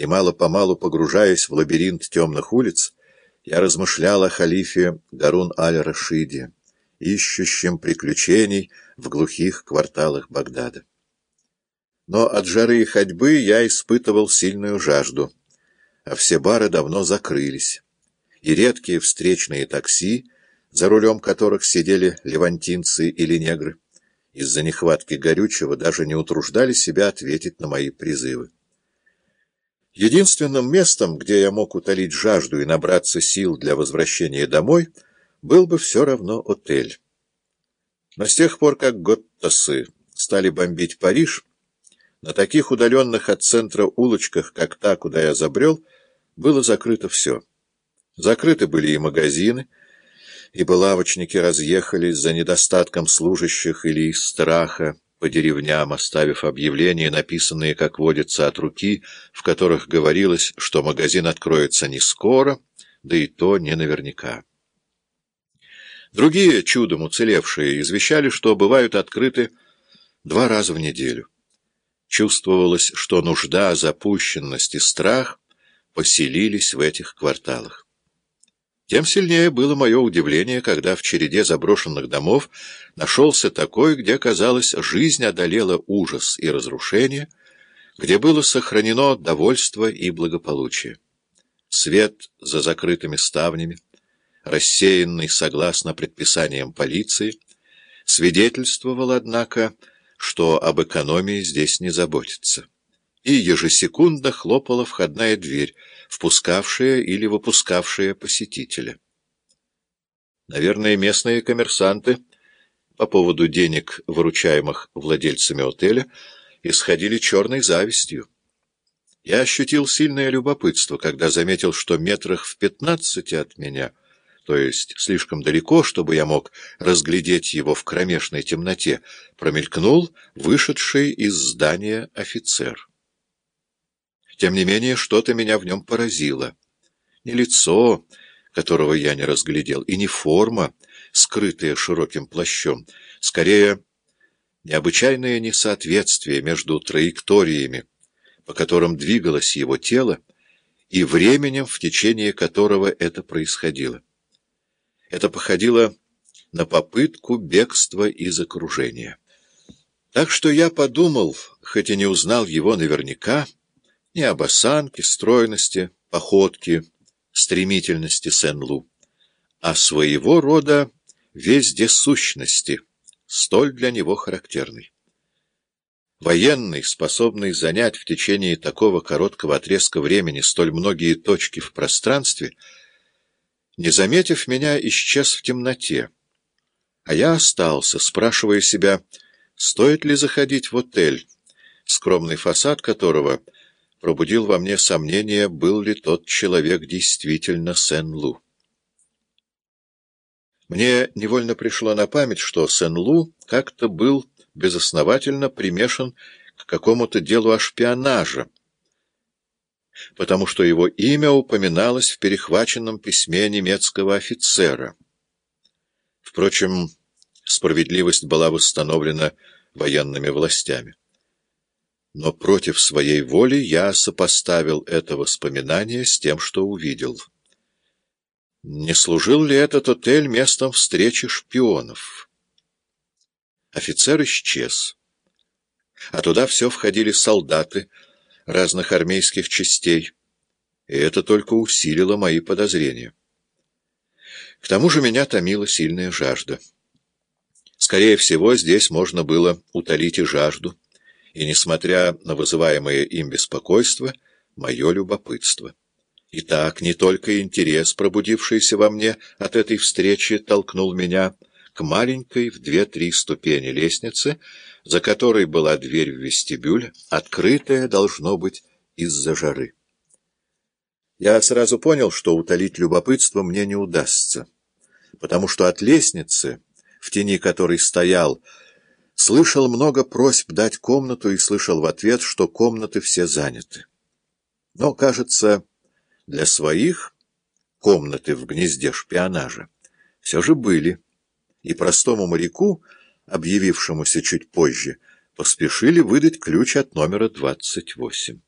и мало-помалу погружаясь в лабиринт темных улиц, я размышлял о халифе Гарун аль-Рашиде, ищущем приключений в глухих кварталах Багдада. Но от жары и ходьбы я испытывал сильную жажду, а все бары давно закрылись, и редкие встречные такси, за рулем которых сидели левантинцы или негры, из-за нехватки горючего даже не утруждали себя ответить на мои призывы. Единственным местом, где я мог утолить жажду и набраться сил для возвращения домой, был бы все равно отель. Но с тех пор, как Готтасы стали бомбить Париж, на таких удаленных от центра улочках, как та, куда я забрел, было закрыто все. Закрыты были и магазины, ибо лавочники разъехались за недостатком служащих или из страха, по деревням, оставив объявления, написанные, как водится, от руки, в которых говорилось, что магазин откроется не скоро, да и то не наверняка. Другие, чудом уцелевшие, извещали, что бывают открыты два раза в неделю. Чувствовалось, что нужда, запущенность и страх поселились в этих кварталах. Тем сильнее было мое удивление, когда в череде заброшенных домов нашелся такой, где, казалось, жизнь одолела ужас и разрушение, где было сохранено довольство и благополучие. Свет за закрытыми ставнями, рассеянный согласно предписаниям полиции, свидетельствовал, однако, что об экономии здесь не заботится и ежесекундно хлопала входная дверь, впускавшая или выпускавшая посетителя. Наверное, местные коммерсанты по поводу денег, выручаемых владельцами отеля, исходили черной завистью. Я ощутил сильное любопытство, когда заметил, что метрах в пятнадцати от меня, то есть слишком далеко, чтобы я мог разглядеть его в кромешной темноте, промелькнул вышедший из здания офицер. Тем не менее, что-то меня в нем поразило. Не лицо, которого я не разглядел, и не форма, скрытая широким плащом. Скорее, необычайное несоответствие между траекториями, по которым двигалось его тело, и временем, в течение которого это происходило. Это походило на попытку бегства из окружения. Так что я подумал, хоть и не узнал его наверняка, ни об осанке, стройности, походке, стремительности Сен-Лу, а своего рода вездесущности, столь для него характерной. Военный, способный занять в течение такого короткого отрезка времени столь многие точки в пространстве, не заметив меня, исчез в темноте, а я остался, спрашивая себя, стоит ли заходить в отель, скромный фасад которого — пробудил во мне сомнение, был ли тот человек действительно Сен-Лу. Мне невольно пришло на память, что Сен-Лу как-то был безосновательно примешан к какому-то делу о шпионаже, потому что его имя упоминалось в перехваченном письме немецкого офицера. Впрочем, справедливость была восстановлена военными властями но против своей воли я сопоставил это воспоминание с тем, что увидел. Не служил ли этот отель местом встречи шпионов? Офицер исчез, а туда все входили солдаты разных армейских частей, и это только усилило мои подозрения. К тому же меня томила сильная жажда. Скорее всего, здесь можно было утолить и жажду, и, несмотря на вызываемое им беспокойство, мое любопытство. Итак, не только интерес, пробудившийся во мне от этой встречи, толкнул меня к маленькой в две-три ступени лестнице, за которой была дверь в вестибюль, открытая, должно быть, из-за жары. Я сразу понял, что утолить любопытство мне не удастся, потому что от лестницы, в тени которой стоял, Слышал много просьб дать комнату и слышал в ответ, что комнаты все заняты. Но, кажется, для своих комнаты в гнезде шпионажа все же были, и простому моряку, объявившемуся чуть позже, поспешили выдать ключ от номера 28.